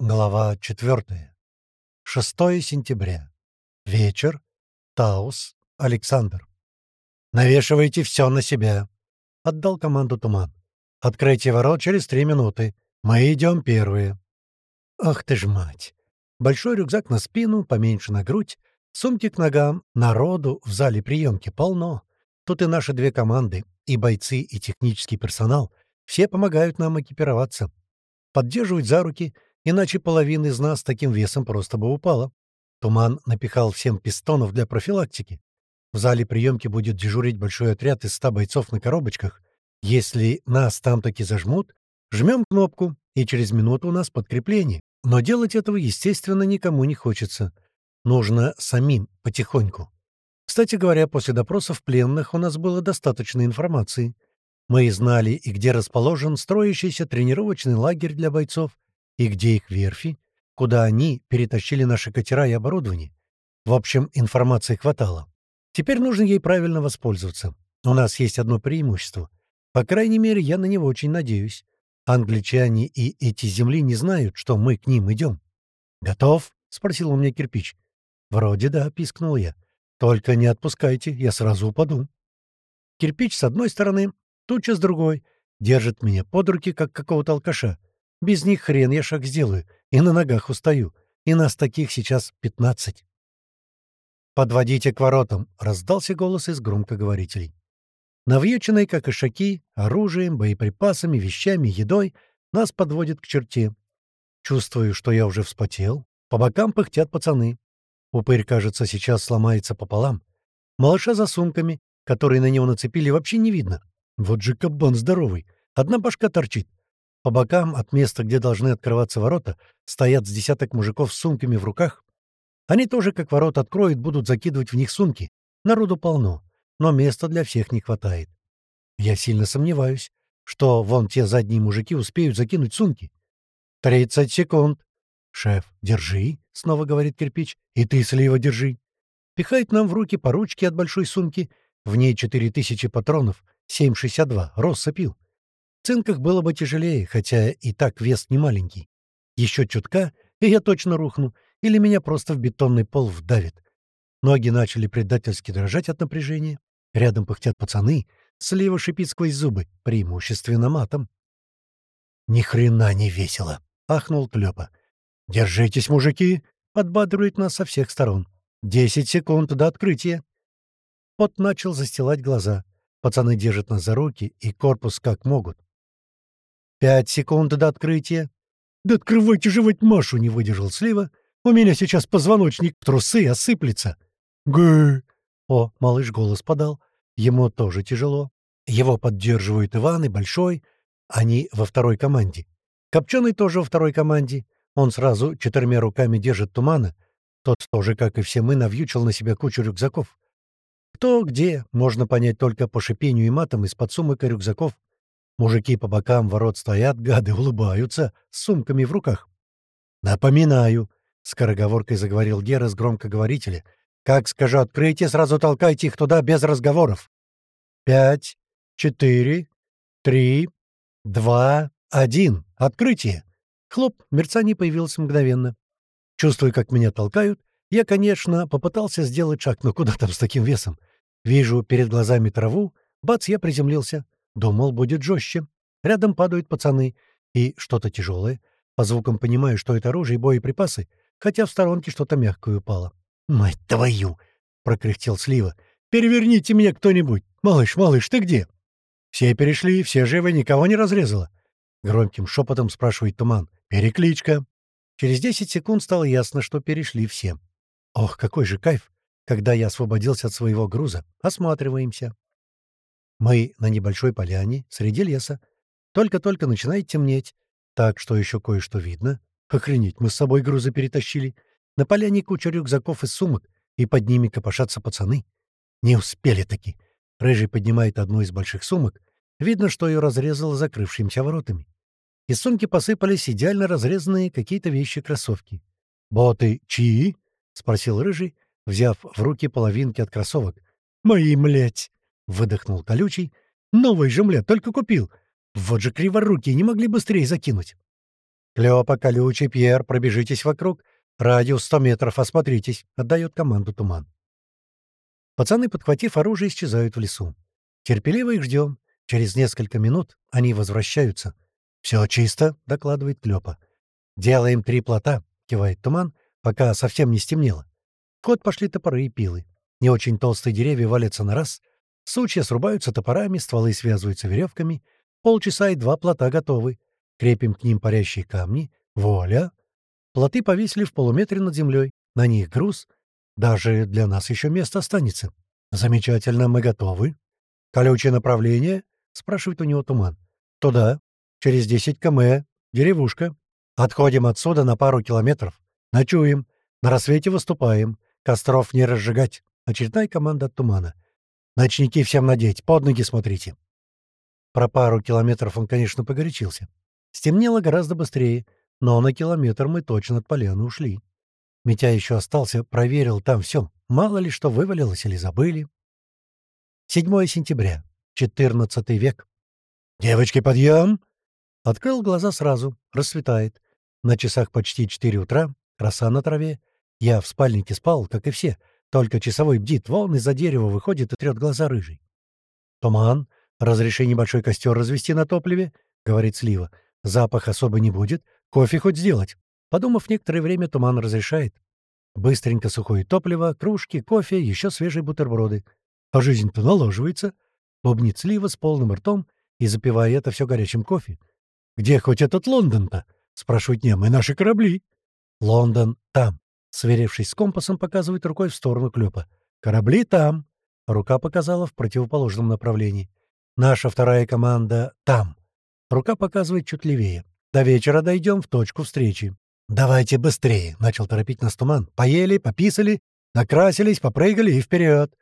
Глава 4. 6 сентября. Вечер. Таус. Александр. «Навешивайте все на себя», — отдал команду Туман. «Откройте ворот через три минуты. Мы идем первые». Ах ты ж мать! Большой рюкзак на спину, поменьше на грудь, сумки к ногам, народу в зале приемки полно. Тут и наши две команды, и бойцы, и технический персонал. Все помогают нам экипироваться. Поддерживают за руки — иначе половина из нас таким весом просто бы упала. Туман напихал всем пистонов для профилактики. В зале приемки будет дежурить большой отряд из ста бойцов на коробочках. Если нас там таки зажмут, жмем кнопку, и через минуту у нас подкрепление. Но делать этого, естественно, никому не хочется. Нужно самим, потихоньку. Кстати говоря, после допросов пленных у нас было достаточно информации. Мы знали и где расположен строящийся тренировочный лагерь для бойцов, и где их верфи, куда они перетащили наши катера и оборудование. В общем, информации хватало. Теперь нужно ей правильно воспользоваться. У нас есть одно преимущество. По крайней мере, я на него очень надеюсь. Англичане и эти земли не знают, что мы к ним идем. «Готов?» — спросил у меня кирпич. «Вроде да», — пискнул я. «Только не отпускайте, я сразу упаду». Кирпич с одной стороны, туча с другой. Держит меня под руки, как какого-то алкаша. Без них хрен я шаг сделаю, и на ногах устаю. И нас таких сейчас пятнадцать. «Подводите к воротам!» — раздался голос из громкоговорителей. Навьюченные, как ишаки, оружием, боеприпасами, вещами, едой, нас подводят к черте. Чувствую, что я уже вспотел. По бокам пыхтят пацаны. Упырь, кажется, сейчас сломается пополам. Малыша за сумками, которые на него нацепили, вообще не видно. Вот же кабан здоровый. Одна башка торчит. По бокам, от места, где должны открываться ворота, стоят с десяток мужиков с сумками в руках. Они тоже, как ворот откроют, будут закидывать в них сумки. Народу полно, но места для всех не хватает. Я сильно сомневаюсь, что вон те задние мужики успеют закинуть сумки. «Тридцать секунд!» «Шеф, держи!» — снова говорит кирпич. «И ты, слива, держи!» Пихает нам в руки по ручке от большой сумки. В ней четыре тысячи патронов, семь шестьдесят два, россыпил цинках было бы тяжелее, хотя и так вес не маленький. Еще чутка, и я точно рухну, или меня просто в бетонный пол вдавит. Ноги начали предательски дрожать от напряжения. Рядом пыхтят пацаны, слива шипит сквозь зубы, преимущественно матом. «Ни хрена не весело!» — ахнул Клёпа. «Держитесь, мужики!» — подбадривает нас со всех сторон. «Десять секунд до открытия!» Пот начал застилать глаза. Пацаны держат нас за руки и корпус как могут. «Пять секунд до открытия». «Да открывайте же вать Машу!» — не выдержал Слива. «У меня сейчас позвоночник в трусы осыплется». «Гы!» О, малыш голос подал. Ему тоже тяжело. Его поддерживают Иван и Большой. Они во второй команде. Копченый тоже во второй команде. Он сразу четырьмя руками держит тумана. Тот тоже, как и все мы, навьючил на себя кучу рюкзаков. Кто где, можно понять только по шипению и матам из-под сумок и рюкзаков. Мужики по бокам ворот стоят, гады улыбаются, с сумками в руках. «Напоминаю», — скороговоркой заговорил Гера с громкоговорителя, «как скажу открытие, сразу толкайте их туда без разговоров. Пять, четыре, три, два, один. Открытие!» Хлоп, мерцание появилось мгновенно. Чувствую, как меня толкают. Я, конечно, попытался сделать шаг, но куда там с таким весом? Вижу перед глазами траву. Бац, я приземлился. Думал, будет жестче. Рядом падают пацаны. И что-то тяжелое. По звукам понимаю, что это оружие и боеприпасы, хотя в сторонке что-то мягкое упало. «Мать твою!» — прокряхтел Слива. «Переверните меня кто-нибудь! Малыш, малыш, ты где?» «Все перешли, все живы, никого не разрезало?» Громким шепотом спрашивает Туман. «Перекличка». Через десять секунд стало ясно, что перешли все. Ох, какой же кайф, когда я освободился от своего груза. Осматриваемся. Мы на небольшой поляне, среди леса. Только-только начинает темнеть, так что еще кое-что видно. Охренеть, мы с собой грузы перетащили. На поляне куча рюкзаков и сумок, и под ними копошатся пацаны. Не успели таки. Рыжий поднимает одну из больших сумок. Видно, что ее разрезало закрывшимися воротами. Из сумки посыпались идеально разрезанные какие-то вещи-кроссовки. «Боты чьи?» — спросил Рыжий, взяв в руки половинки от кроссовок. «Мои, млять!» Выдохнул колючий. «Новый же, мля, только купил. Вот же криворукие, не могли быстрее закинуть». Клёпа, Колючий, Пьер, пробежитесь вокруг. Радиус 100 метров, осмотритесь», — отдает команду Туман. Пацаны, подхватив оружие, исчезают в лесу. Терпеливо их ждем. Через несколько минут они возвращаются. «Все чисто», — докладывает Клёпа. «Делаем три плота», — кивает Туман, пока совсем не стемнело. В ход пошли топоры и пилы. Не очень толстые деревья валятся на раз. Сучья срубаются топорами, стволы связываются веревками. Полчаса и два плота готовы. Крепим к ним парящие камни. Воля! Плоты повесили в полуметре над землей. На них груз. Даже для нас еще место останется. Замечательно, мы готовы. Колючее направление? Спрашивает у него туман. Туда. Через 10 км. Деревушка. Отходим отсюда на пару километров. Ночуем. На рассвете выступаем. Костров не разжигать. Очередная команда от тумана. Ночники всем надеть. Под ноги смотрите. Про пару километров он, конечно, погорячился. Стемнело гораздо быстрее, но на километр мы точно от поляны ушли. Митя еще остался, проверил там все. Мало ли что вывалилось или забыли. 7 сентября. 14 век. «Девочки, подъем!» Открыл глаза сразу. Рассветает. На часах почти 4 утра. Роса на траве. Я в спальнике спал, как и все. Только часовой бдит. Вон из-за дерева выходит и трет глаза рыжий. «Туман. Разреши небольшой костер развести на топливе», — говорит Слива. Запах особо не будет. Кофе хоть сделать. Подумав некоторое время, туман разрешает. Быстренько сухое топливо, кружки, кофе, еще свежие бутерброды. А жизнь-то налаживается. Бубнит слива с полным ртом и запивая это все горячим кофе. «Где хоть этот Лондон-то?» — спрашивают немы наши корабли. «Лондон там», — сверившись с компасом, показывает рукой в сторону клёпа. «Корабли там». Рука показала в противоположном направлении. «Наша вторая команда там». Рука показывает чуть левее. До вечера дойдем в точку встречи. «Давайте быстрее», — начал торопить нас туман. «Поели, пописали, накрасились, попрыгали и вперед.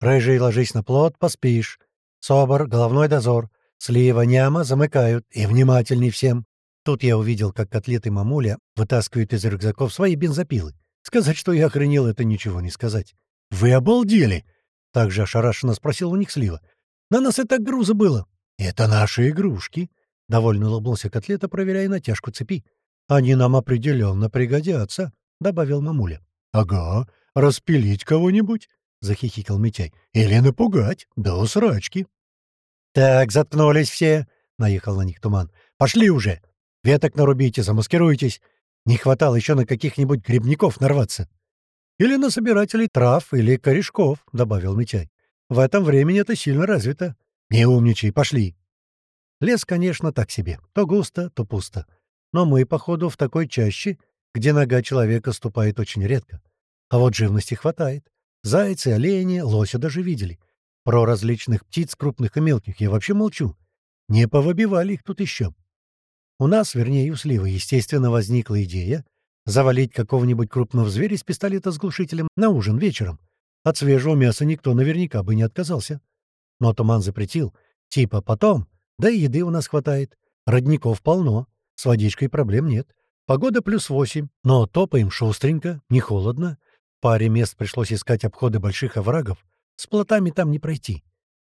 Рыжий, ложись на плот, поспишь. Собор, головной дозор, слива, няма замыкают. И внимательней всем». Тут я увидел, как котлеты мамуля вытаскивают из рюкзаков свои бензопилы. Сказать, что я охренел, это ничего не сказать. «Вы обалдели?» — также ошарашенно спросил у них слива. «На нас и так груза было». «Это наши игрушки», — довольно улыбнулся котлета, проверяя натяжку цепи. «Они нам определенно пригодятся», — добавил мамуля. «Ага, распилить кого-нибудь», — захихикал Митяй. «Или напугать, до усрачки». «Так, заткнулись все», — наехал на них туман. «Пошли уже! Веток нарубите, замаскируйтесь. Не хватало еще на каких-нибудь грибников нарваться». «Или на собирателей трав или корешков», — добавил Митяй. «В этом времени это сильно развито. Не умничай, пошли». Лес, конечно, так себе. То густо, то пусто. Но мы, походу, в такой чаще, где нога человека ступает очень редко. А вот живности хватает. Зайцы, олени, лося даже видели. Про различных птиц, крупных и мелких, я вообще молчу. Не повыбивали их тут еще. У нас, вернее, у Сливы, естественно, возникла идея завалить какого-нибудь крупного зверя с пистолета с глушителем на ужин вечером. От свежего мяса никто наверняка бы не отказался. Но Туман запретил. Типа потом, да и еды у нас хватает. Родников полно. С водичкой проблем нет. Погода плюс восемь, но топаем шустренько, не холодно. Паре мест пришлось искать обходы больших оврагов. С плотами там не пройти.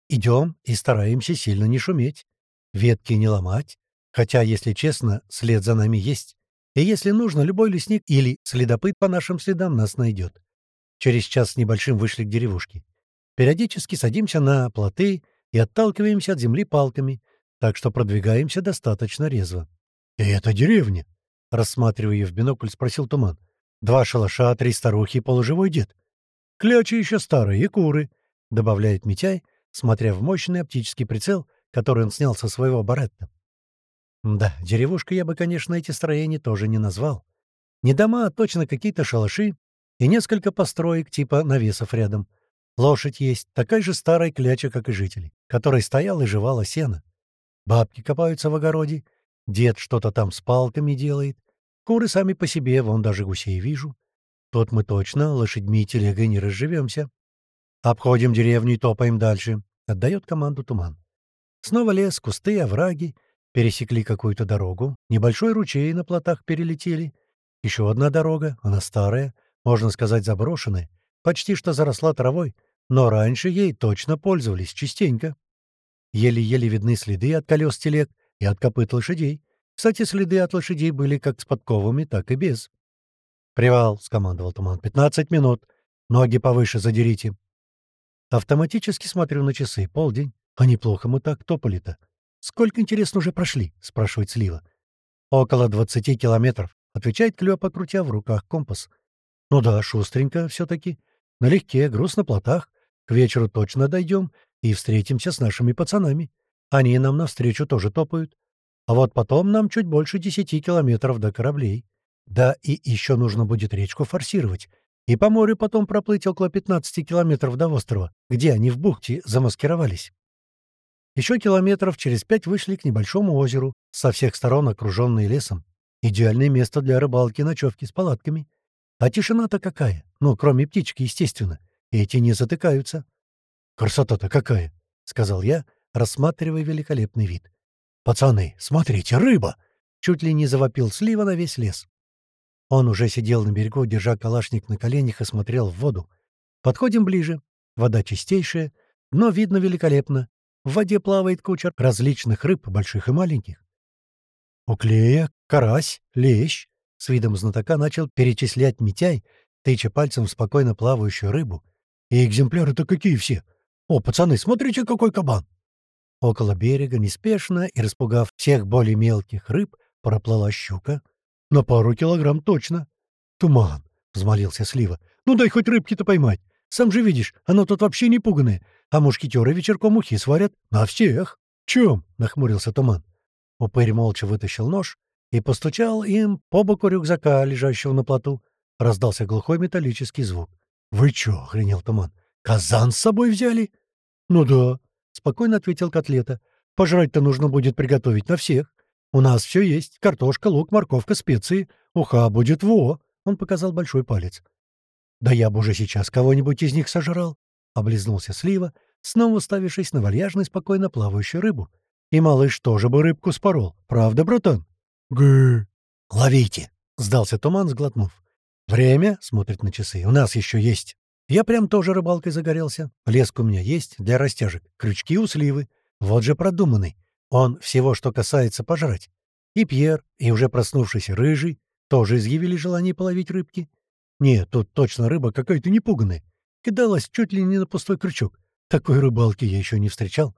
Идем и стараемся сильно не шуметь. Ветки не ломать. Хотя, если честно, след за нами есть. И если нужно, любой лесник или следопыт по нашим следам нас найдет. Через час с небольшим вышли к деревушке. Периодически садимся на плоты и отталкиваемся от земли палками, так что продвигаемся достаточно резво. «И это деревня?» — рассматривая ее в бинокль, спросил Туман. «Два шалаша, три старухи и полуживой дед. Клячи еще старые и куры», — добавляет Митяй, смотря в мощный оптический прицел, который он снял со своего баретта. Да, деревушка я бы, конечно, эти строения тоже не назвал. Не дома, а точно какие-то шалаши и несколько построек типа навесов рядом. Лошадь есть, такая же старая кляча, как и жители, которая стояла и жевала сено. Бабки копаются в огороде, дед что-то там с палками делает. Куры сами по себе, вон даже гусей вижу. Тут мы точно лошадьми и телегой не разживемся. Обходим деревню и топаем дальше. Отдает команду туман. Снова лес, кусты, овраги. Пересекли какую-то дорогу. Небольшой ручей на плотах перелетели. Еще одна дорога, она старая, можно сказать, заброшенная. Почти что заросла травой, но раньше ей точно пользовались частенько. Еле-еле видны следы от колес телег и от копыт лошадей. Кстати, следы от лошадей были как с подковами, так и без. «Привал», — скомандовал Туман. «Пятнадцать минут. Ноги повыше задерите». Автоматически смотрю на часы. Полдень. А неплохо мы так топали-то. «Сколько, интересно, уже прошли?» — спрашивает Слива. «Около двадцати километров», — отвечает Клёпа, крутя в руках компас. «Ну да, шустренько все-таки. Налегке, груз на плотах. К вечеру точно дойдем и встретимся с нашими пацанами. Они нам навстречу тоже топают. А вот потом нам чуть больше десяти километров до кораблей. Да и еще нужно будет речку форсировать. И по морю потом проплыть около 15 километров до острова, где они в бухте замаскировались. Еще километров через пять вышли к небольшому озеру, со всех сторон окруженные лесом. Идеальное место для рыбалки и ночевки с палатками. А тишина-то какая? Ну, кроме птички, естественно. Эти не затыкаются. «Красота-то какая!» — сказал я, рассматривая великолепный вид. «Пацаны, смотрите, рыба!» — чуть ли не завопил слива на весь лес. Он уже сидел на берегу, держа калашник на коленях и смотрел в воду. Подходим ближе. Вода чистейшая, но видно великолепно. В воде плавает куча различных рыб, больших и маленьких. Уклея, карась, лещ. С видом знатока начал перечислять Митяй, тыча пальцем в спокойно плавающую рыбу. И экземпляры-то какие все! О, пацаны, смотрите, какой кабан! Около берега, неспешно и распугав всех более мелких рыб, проплыла щука — на пару килограмм точно. Туман, — взмолился Слива. Ну дай хоть рыбки-то поймать. Сам же видишь, оно тут вообще не пуганое. А мушкетеры вечерком ухи сварят. На всех. Чем? — нахмурился Туман. Упырь молча вытащил нож и постучал им по боку рюкзака, лежащего на плоту. Раздался глухой металлический звук. «Вы чё?» — охренел Туман. «Казан с собой взяли?» «Ну да», — спокойно ответил Котлета. «Пожрать-то нужно будет приготовить на всех. У нас все есть. Картошка, лук, морковка, специи. Уха будет во!» Он показал большой палец. «Да я бы уже сейчас кого-нибудь из них сожрал!» — облизнулся Слива, снова уставившись на вальяжно спокойно плавающую рыбу. «И малыш тоже бы рыбку спорол. Правда, братан?» «Гы!» «Ловите!» — сдался туман, сглотнув. «Время?» — смотрит на часы. «У нас еще есть». Я прям тоже рыбалкой загорелся. Леск у меня есть для растяжек. Крючки у сливы. Вот же продуманный. Он всего, что касается пожрать. И Пьер, и уже проснувшийся Рыжий тоже изъявили желание половить рыбки. Нет, тут точно рыба какая-то непуганная. Кидалась чуть ли не на пустой крючок. Такой рыбалки я еще не встречал.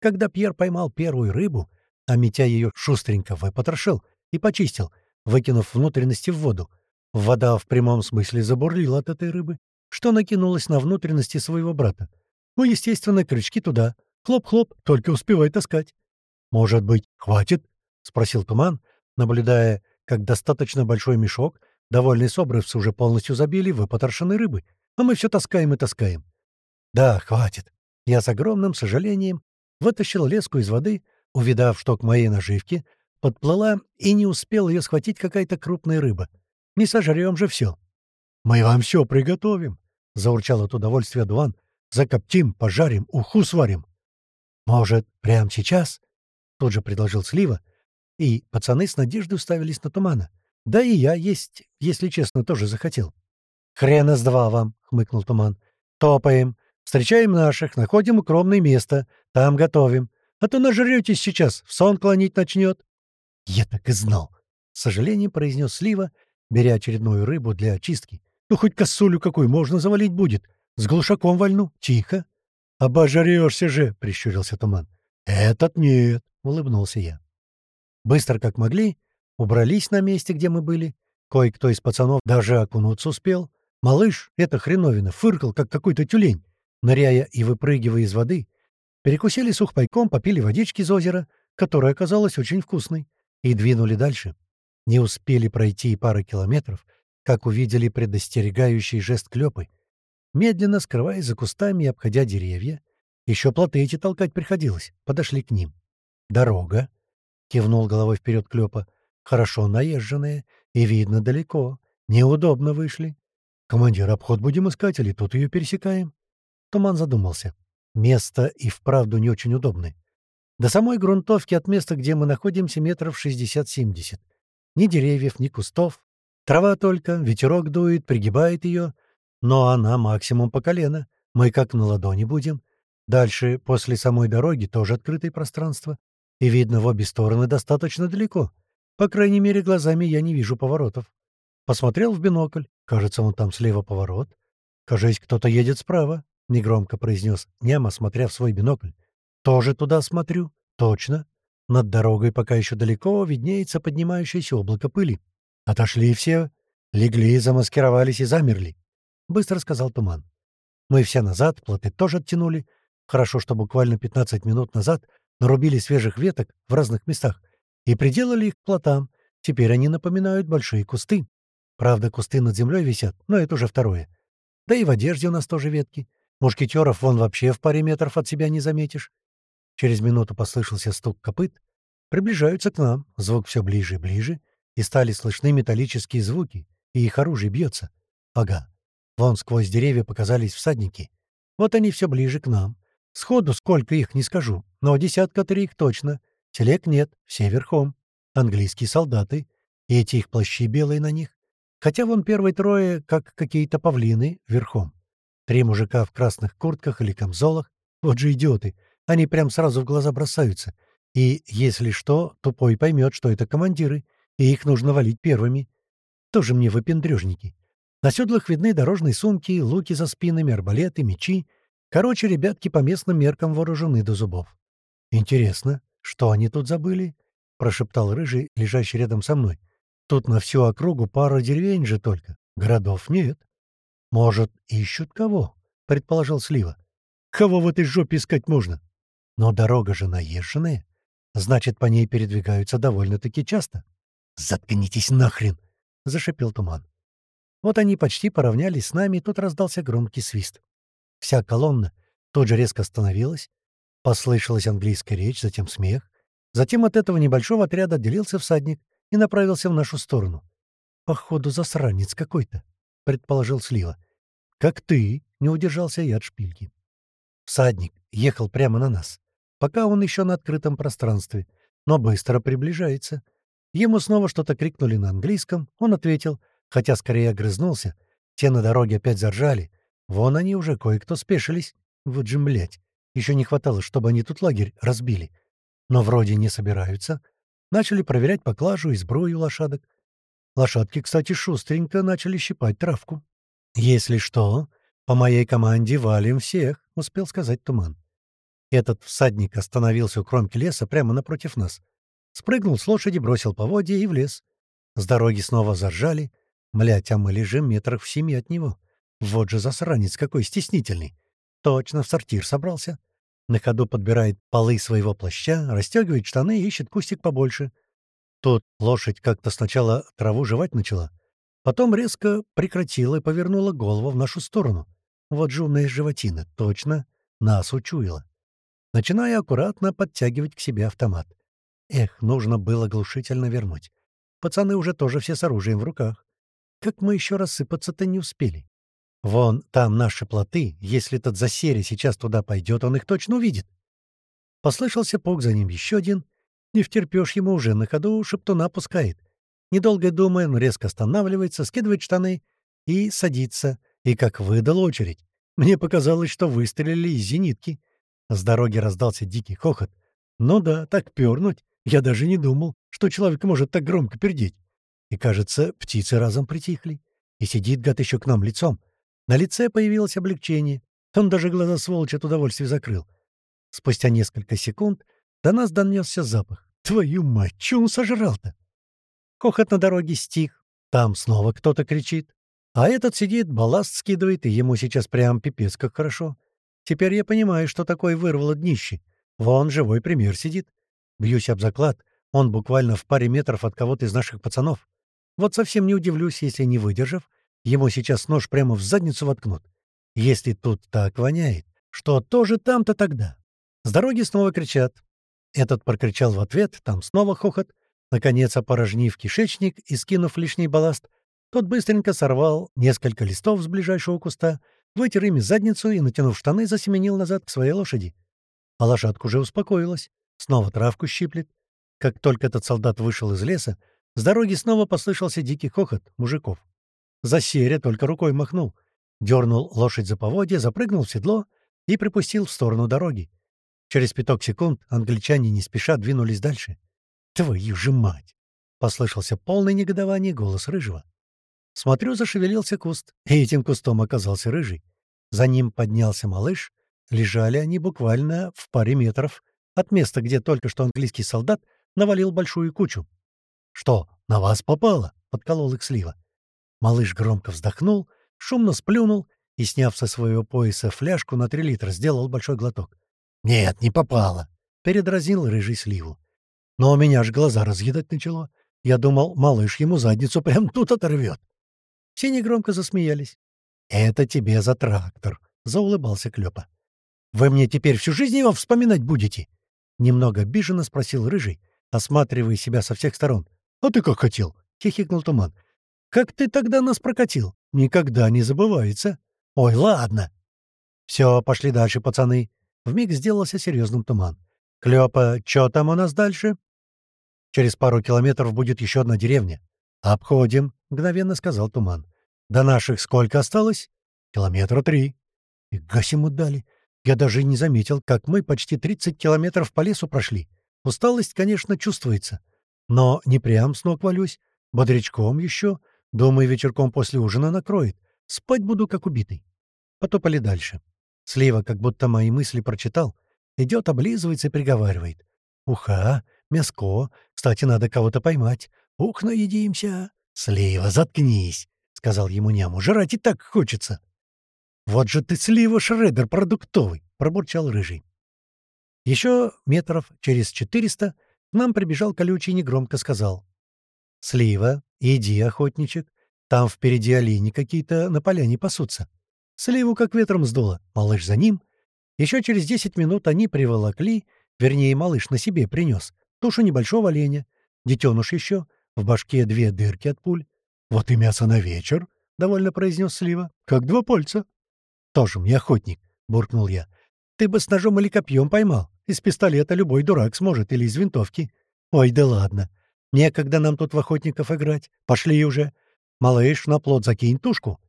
Когда Пьер поймал первую рыбу, а Митя ее шустренько выпотрошил и почистил, выкинув внутренности в воду, вода в прямом смысле забурлила от этой рыбы, что накинулась на внутренности своего брата. Ну, естественно, крючки туда. Хлоп-хлоп, только успевай таскать. «Может быть, хватит?» — спросил Туман, наблюдая, как достаточно большой мешок, довольный собравцы уже полностью забили выпотрошенной рыбы, а мы все таскаем и таскаем. «Да, хватит». Я с огромным сожалением вытащил леску из воды, увидав, что к моей наживке подплыла и не успел ее схватить какая-то крупная рыба. Не сожрем же все. «Мы вам все приготовим», — заурчал от удовольствия Дуан. «Закоптим, пожарим, уху сварим». «Может, прямо сейчас?» Тут же предложил Слива, и пацаны с надеждой уставились на тумана. Да и я есть, если честно, тоже захотел. «Хрена с два вам!» — хмыкнул туман. «Топаем. Встречаем наших, находим укромное место. Там готовим. А то нажретесь сейчас, в сон клонить начнет». «Я так и знал!» — с сожалением произнес Слива, беря очередную рыбу для очистки. «Ну, хоть косулю какой можно завалить будет. С глушаком вольну. Тихо». «Обожрешься же!» — прищурился туман. «Этот нет улыбнулся я. Быстро как могли, убрались на месте, где мы были. Кое-кто из пацанов даже окунуться успел. Малыш, это хреновина, фыркал, как какой-то тюлень, ныряя и выпрыгивая из воды. Перекусили сухпайком, попили водички из озера, которая оказалась очень вкусной, и двинули дальше. Не успели пройти и пары километров, как увидели предостерегающий жест клёпы. Медленно скрываясь за кустами и обходя деревья, еще плоты эти толкать приходилось, подошли к ним. «Дорога», — кивнул головой вперед Клёпа, — «хорошо наезженная и видно далеко. Неудобно вышли. Командир, обход будем искать или тут ее пересекаем?» Туман задумался. Место и вправду не очень удобное. До самой грунтовки от места, где мы находимся, метров шестьдесят-семьдесят. Ни деревьев, ни кустов. Трава только, ветерок дует, пригибает ее. Но она максимум по колено. Мы как на ладони будем. Дальше, после самой дороги, тоже открытое пространство. И видно, в обе стороны достаточно далеко. По крайней мере, глазами я не вижу поворотов. Посмотрел в бинокль. Кажется, он там слева поворот. Кажись, кто-то едет справа, — негромко произнес Нема, смотря в свой бинокль. Тоже туда смотрю. Точно. Над дорогой пока еще далеко виднеется поднимающееся облако пыли. Отошли все, легли, замаскировались и замерли. Быстро сказал Туман. Мы все назад, плоты тоже оттянули. Хорошо, что буквально 15 минут назад нарубили свежих веток в разных местах и приделали их к плотам. Теперь они напоминают большие кусты. Правда, кусты над землей висят, но это уже второе. Да и в одежде у нас тоже ветки. Мушкетеров вон вообще в паре метров от себя не заметишь. Через минуту послышался стук копыт. Приближаются к нам, звук все ближе и ближе, и стали слышны металлические звуки, и их оружие бьется. Ага. Вон сквозь деревья показались всадники. Вот они все ближе к нам. Сходу сколько их, не скажу, но десятка три их точно. Телег нет, все верхом. Английские солдаты. И эти их плащи белые на них. Хотя вон первые трое, как какие-то павлины, верхом. Три мужика в красных куртках или камзолах. Вот же идиоты. Они прям сразу в глаза бросаются. И, если что, тупой поймет, что это командиры, и их нужно валить первыми. Тоже мне выпендрежники. На седлах видны дорожные сумки, луки за спинами, арбалеты, мечи. Короче, ребятки по местным меркам вооружены до зубов. «Интересно, что они тут забыли?» — прошептал Рыжий, лежащий рядом со мной. «Тут на всю округу пара деревень же только. Городов нет». «Может, ищут кого?» — предположил Слива. «Кого в этой жопе искать можно?» «Но дорога же наезженная. Значит, по ней передвигаются довольно-таки часто». «Заткнитесь нахрен!» — зашипел туман. Вот они почти поравнялись с нами, и тут раздался громкий свист. Вся колонна тут же резко остановилась. Послышалась английская речь, затем смех. Затем от этого небольшого отряда отделился всадник и направился в нашу сторону. «Походу, засранец какой-то», — предположил Слива. «Как ты?» — не удержался я от шпильки. Всадник ехал прямо на нас. Пока он еще на открытом пространстве, но быстро приближается. Ему снова что-то крикнули на английском, он ответил, хотя скорее огрызнулся. Те на дороге опять заржали. Вон они уже кое-кто спешились. Вот же, блядь, еще не хватало, чтобы они тут лагерь разбили. Но вроде не собираются. Начали проверять поклажу и сбрую лошадок. Лошадки, кстати, шустренько начали щипать травку. «Если что, по моей команде валим всех», — успел сказать Туман. Этот всадник остановился у кромки леса прямо напротив нас. Спрыгнул с лошади, бросил поводья и в лес. С дороги снова заржали. Млять, а мы лежим метрах в семи от него. Вот же засранец какой стеснительный. Точно в сортир собрался. На ходу подбирает полы своего плаща, расстегивает штаны и ищет кустик побольше. Тут лошадь как-то сначала траву жевать начала, потом резко прекратила и повернула голову в нашу сторону. Вот же умная животина, точно, нас учуяла. Начинаю аккуратно подтягивать к себе автомат. Эх, нужно было глушительно вернуть. Пацаны уже тоже все с оружием в руках. Как мы еще рассыпаться-то не успели? Вон там наши плоты. Если тот засере сейчас туда пойдет, он их точно увидит. Послышался пук, за ним еще один. Не втерпешь ему уже, на ходу шептуна пускает. Недолго думая, он резко останавливается, скидывает штаны и садится. И как выдал очередь. Мне показалось, что выстрелили из зенитки. С дороги раздался дикий хохот. Ну да, так пернуть. Я даже не думал, что человек может так громко пердеть. И, кажется, птицы разом притихли. И сидит гад еще к нам лицом. На лице появилось облегчение. Он даже глаза сволочь от удовольствия закрыл. Спустя несколько секунд до нас донесся запах. Твою мать, че он сожрал-то? Хохот на дороге стих. Там снова кто-то кричит. А этот сидит, балласт скидывает, и ему сейчас прям пипец как хорошо. Теперь я понимаю, что такое вырвало днище. Вон живой пример сидит. Бьюсь об заклад. Он буквально в паре метров от кого-то из наших пацанов. Вот совсем не удивлюсь, если, не выдержав, ему сейчас нож прямо в задницу воткнут. Если тут так воняет, что тоже там-то тогда? С дороги снова кричат. Этот прокричал в ответ, там снова хохот. Наконец, опорожнив кишечник и скинув лишний балласт, тот быстренько сорвал несколько листов с ближайшего куста, вытер ими задницу и, натянув штаны, засеменил назад к своей лошади. А лошадка уже успокоилась, снова травку щиплет. Как только этот солдат вышел из леса, с дороги снова послышался дикий хохот мужиков. Засеря только рукой махнул, дернул лошадь за поводья, запрыгнул в седло и припустил в сторону дороги. Через пяток секунд англичане не спеша двинулись дальше. Твою же мать! — послышался полный негодование голос Рыжего. Смотрю, зашевелился куст, и этим кустом оказался Рыжий. За ним поднялся малыш. Лежали они буквально в паре метров от места, где только что английский солдат навалил большую кучу. «Что, на вас попало?» — подколол их слива. Малыш громко вздохнул, шумно сплюнул и, сняв со своего пояса фляжку на три литра, сделал большой глоток. «Нет, не попало!» — передразнил рыжий сливу. Но у меня аж глаза разъедать начало. Я думал, малыш ему задницу прям тут оторвет. Все негромко засмеялись. «Это тебе за трактор», — заулыбался Клёпа. «Вы мне теперь всю жизнь его вспоминать будете?» Немного обиженно спросил Рыжий, осматривая себя со всех сторон. «А ты как хотел?» — хихикнул Туман. «Как ты тогда нас прокатил? Никогда не забывается. Ой, ладно!» «Все, пошли дальше, пацаны!» Вмиг сделался серьезным Туман. «Клёпа, чё там у нас дальше?» «Через пару километров будет еще одна деревня. Обходим», — мгновенно сказал Туман. «До наших сколько осталось?» «Километра три». «И гасим дали. Я даже не заметил, как мы почти 30 километров по лесу прошли. Усталость, конечно, чувствуется. Но не прям с ног валюсь. Бодрячком еще. Думаю, вечерком после ужина накроет. Спать буду, как убитый. Потопали дальше. Слива, как будто мои мысли прочитал, идет, облизывается и приговаривает. «Уха, мяско. Кстати, надо кого-то поймать. Ух, наедимся!» «Слива, заткнись!» — сказал ему няму. «Жрать и так хочется!» «Вот же ты, слива, шредер продуктовый!» — пробурчал рыжий. Еще метров через четыреста к нам прибежал колючий и негромко сказал. «Слива, иди, охотничек. Там впереди олени какие-то на поляне пасутся». Сливу как ветром сдуло, малыш за ним. Еще через десять минут они приволокли, вернее, малыш на себе принес, тушу небольшого оленя, детеныш еще, в башке две дырки от пуль. «Вот и мясо на вечер», — довольно произнес Слива, — «как два пальца». «Тоже мне охотник», — буркнул я. «Ты бы с ножом или копьем поймал. Из пистолета любой дурак сможет или из винтовки. Ой, да ладно. Некогда нам тут в охотников играть. Пошли уже. Малыш, на плот закинь тушку».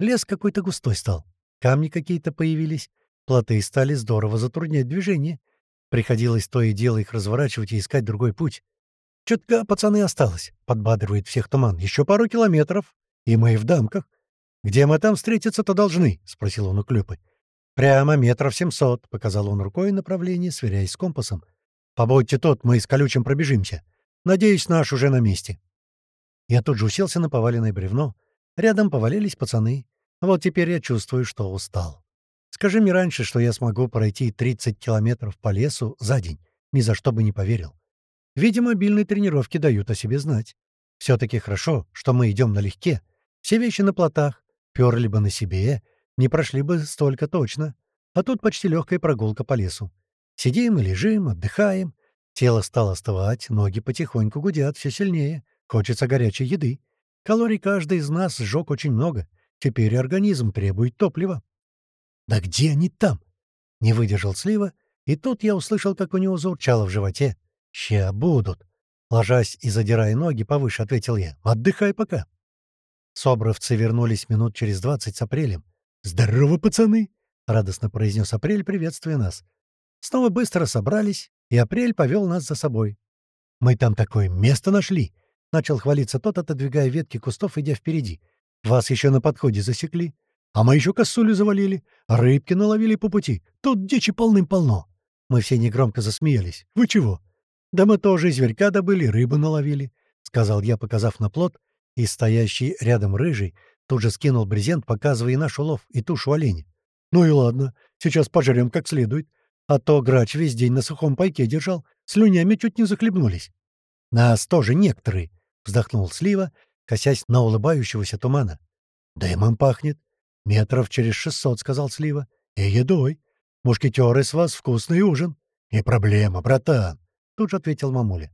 Лес какой-то густой стал. Камни какие-то появились. Плоты стали здорово затруднять движение. Приходилось то и дело их разворачивать и искать другой путь. «Чутка, пацаны, осталось», — подбадривает всех туман. «Еще пару километров, и мы в дамках». «Где мы там встретиться-то должны?» — спросил он у Клёпы. «Прямо метров семьсот», — показал он рукой направление, сверяясь с компасом. «Побудьте тут, мы с колючим пробежимся. Надеюсь, наш уже на месте». Я тут же уселся на поваленное бревно. Рядом повалились пацаны. Вот теперь я чувствую, что устал. Скажи мне раньше, что я смогу пройти 30 километров по лесу за день. Ни за что бы не поверил. Видимо, мобильные тренировки дают о себе знать. Все-таки хорошо, что мы идем налегке. Все вещи на плотах. Перли бы на себе, не прошли бы столько точно. А тут почти легкая прогулка по лесу. Сидим и лежим, отдыхаем. Тело стало остывать, ноги потихоньку гудят все сильнее. Хочется горячей еды. Калорий каждый из нас сжег очень много. Теперь организм требует топлива. «Да где они там?» Не выдержал слива, и тут я услышал, как у него заурчало в животе. «Ща будут». Ложась и задирая ноги повыше, ответил я. «Отдыхай пока». Собровцы вернулись минут через двадцать с Апрелем. «Здорово, пацаны!» — радостно произнес Апрель, приветствуя нас. Снова быстро собрались, и Апрель повел нас за собой. «Мы там такое место нашли!» — начал хвалиться тот, отодвигая ветки кустов, идя впереди. «Вас еще на подходе засекли. А мы еще косулю завалили, рыбки наловили по пути. Тут дичи полным-полно». Мы все негромко засмеялись. «Вы чего?» «Да мы тоже зверька добыли, рыбу наловили», — сказал я, показав на плот, и стоящий рядом рыжий тут же скинул брезент, показывая наш улов и тушу оленя. «Ну и ладно, сейчас пожрем как следует. А то грач весь день на сухом пайке держал, слюнями чуть не захлебнулись». «Нас тоже некоторые», — вздохнул Слива, косясь на улыбающегося тумана. «Дымом пахнет. Метров через шестьсот», — сказал Слива. «И едой. Мушкетеры с вас вкусный ужин». «Не проблема, братан», Тут же ответил мамуля.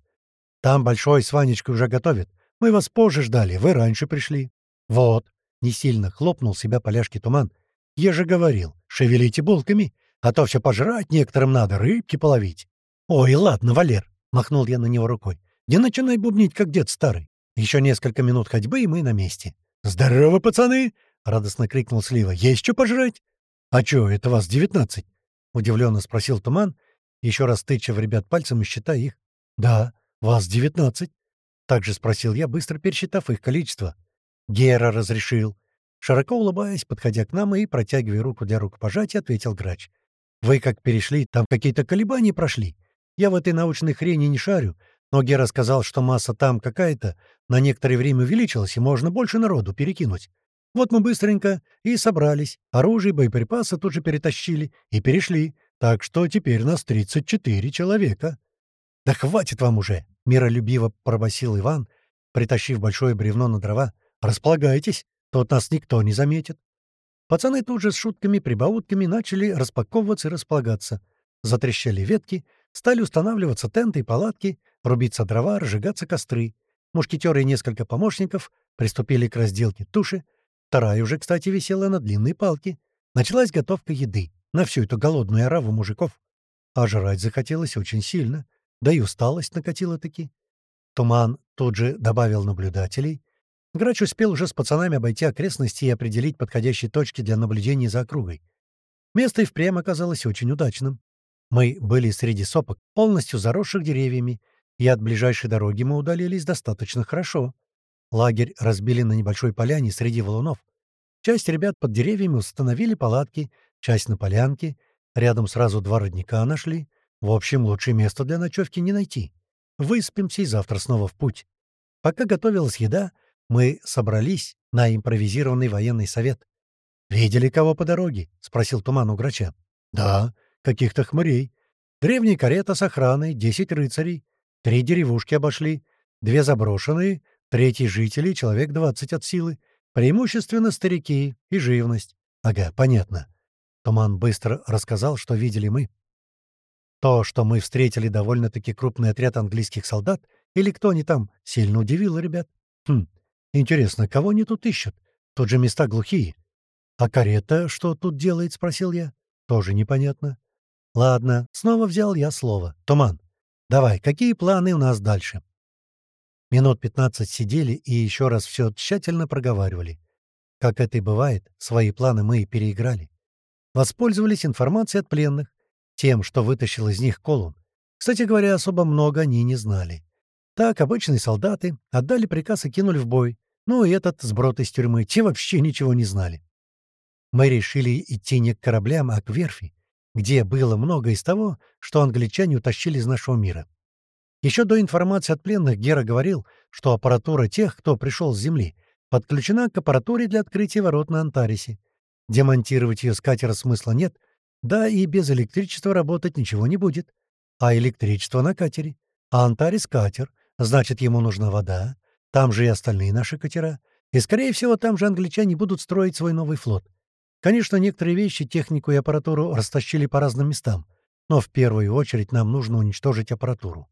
«Там Большой с Ванечкой уже готовят. Мы вас позже ждали, вы раньше пришли». «Вот», — не сильно хлопнул себя поляшки туман. «Я же говорил, шевелите булками, а то все пожрать некоторым надо, рыбки половить». «Ой, ладно, Валер», — махнул я на него рукой. «Не начинай бубнить, как дед старый. Еще несколько минут ходьбы, и мы на месте». «Здорово, пацаны!» — радостно крикнул Слива. «Есть что пожрать?» «А чё, это вас девятнадцать?» — удивленно спросил Туман, еще раз тыча в ребят пальцем и считая их. «Да, вас девятнадцать». Также спросил я, быстро пересчитав их количество. Гера разрешил. Широко улыбаясь, подходя к нам и протягивая руку для рукопожатия, ответил грач. «Вы как перешли, там какие-то колебания прошли. Я в этой научной хрени не шарю, но Гера сказал, что масса там какая-то на некоторое время увеличилась, и можно больше народу перекинуть. Вот мы быстренько и собрались. Оружие, боеприпасы тут же перетащили и перешли. Так что теперь нас 34 человека. «Да хватит вам уже!» — миролюбиво пробасил Иван, притащив большое бревно на дрова. «Располагайтесь, тут нас никто не заметит». Пацаны тут же с шутками-прибаутками начали распаковываться и располагаться. Затрещали ветки, стали устанавливаться тенты и палатки, рубиться дрова, разжигаться костры. Мушкетеры и несколько помощников приступили к разделке туши. Вторая уже, кстати, висела на длинной палке. Началась готовка еды на всю эту голодную ораву мужиков. А жрать захотелось очень сильно. Да и усталость накатила-таки. Туман тут же добавил наблюдателей. Грач успел уже с пацанами обойти окрестности и определить подходящие точки для наблюдения за округой. Место и впрямь оказалось очень удачным. Мы были среди сопок, полностью заросших деревьями, и от ближайшей дороги мы удалились достаточно хорошо. Лагерь разбили на небольшой поляне среди валунов. Часть ребят под деревьями установили палатки, часть на полянке. Рядом сразу два родника нашли. В общем, лучшее место для ночевки не найти. Выспимся и завтра снова в путь. Пока готовилась еда, мы собрались на импровизированный военный совет. «Видели кого по дороге?» — спросил Туман у грача. «Да, каких-то хмырей. Древняя карета с охраной, десять рыцарей. Три деревушки обошли, две заброшенные, третий жители, человек двадцать от силы. Преимущественно старики и живность. Ага, понятно. Туман быстро рассказал, что видели мы. То, что мы встретили довольно-таки крупный отряд английских солдат, или кто они там, сильно удивило ребят. Хм, интересно, кого они тут ищут? Тут же места глухие. А карета что тут делает, спросил я. Тоже непонятно. Ладно, снова взял я слово. Туман, давай, какие планы у нас дальше? Минут пятнадцать сидели и еще раз все тщательно проговаривали. Как это и бывает, свои планы мы и переиграли. Воспользовались информацией от пленных, тем, что вытащил из них Колун. Кстати говоря, особо много они не знали. Так, обычные солдаты отдали приказ и кинули в бой. Ну и этот сброд из тюрьмы, те вообще ничего не знали. Мы решили идти не к кораблям, а к верфи, где было много из того, что англичане утащили из нашего мира. Еще до информации от пленных Гера говорил, что аппаратура тех, кто пришел с Земли, подключена к аппаратуре для открытия ворот на Антарисе. Демонтировать ее с катера смысла нет, да и без электричества работать ничего не будет. А электричество на катере. А Антарис — катер, значит, ему нужна вода. Там же и остальные наши катера. И, скорее всего, там же англичане будут строить свой новый флот. Конечно, некоторые вещи, технику и аппаратуру растащили по разным местам, но в первую очередь нам нужно уничтожить аппаратуру.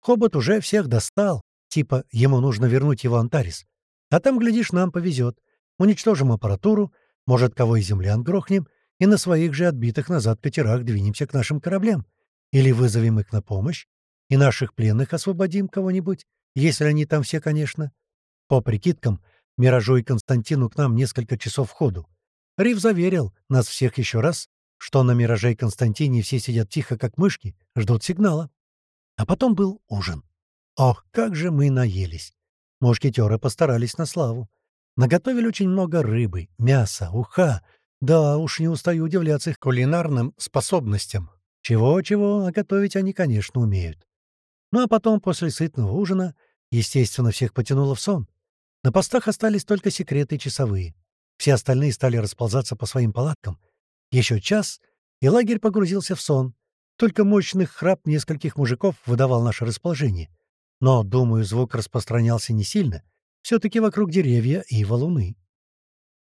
Хобот уже всех достал, типа ему нужно вернуть его Антарис. А там, глядишь, нам повезет. Уничтожим аппаратуру, может, кого и землян грохнем — и на своих же отбитых назад катерах двинемся к нашим кораблям. Или вызовем их на помощь, и наших пленных освободим кого-нибудь, если они там все, конечно. По прикидкам, Миражу и Константину к нам несколько часов ходу. Рив заверил нас всех еще раз, что на Мираже и Константине все сидят тихо, как мышки, ждут сигнала. А потом был ужин. Ох, как же мы наелись! Мушкетеры постарались на славу. Наготовили очень много рыбы, мяса, уха, да, уж не устаю удивляться их кулинарным способностям. Чего-чего, а готовить они, конечно, умеют. Ну а потом, после сытного ужина, естественно, всех потянуло в сон. На постах остались только секреты и часовые. Все остальные стали расползаться по своим палаткам. Еще час, и лагерь погрузился в сон. Только мощный храп нескольких мужиков выдавал наше расположение. Но, думаю, звук распространялся не сильно. Все-таки вокруг деревья и валуны.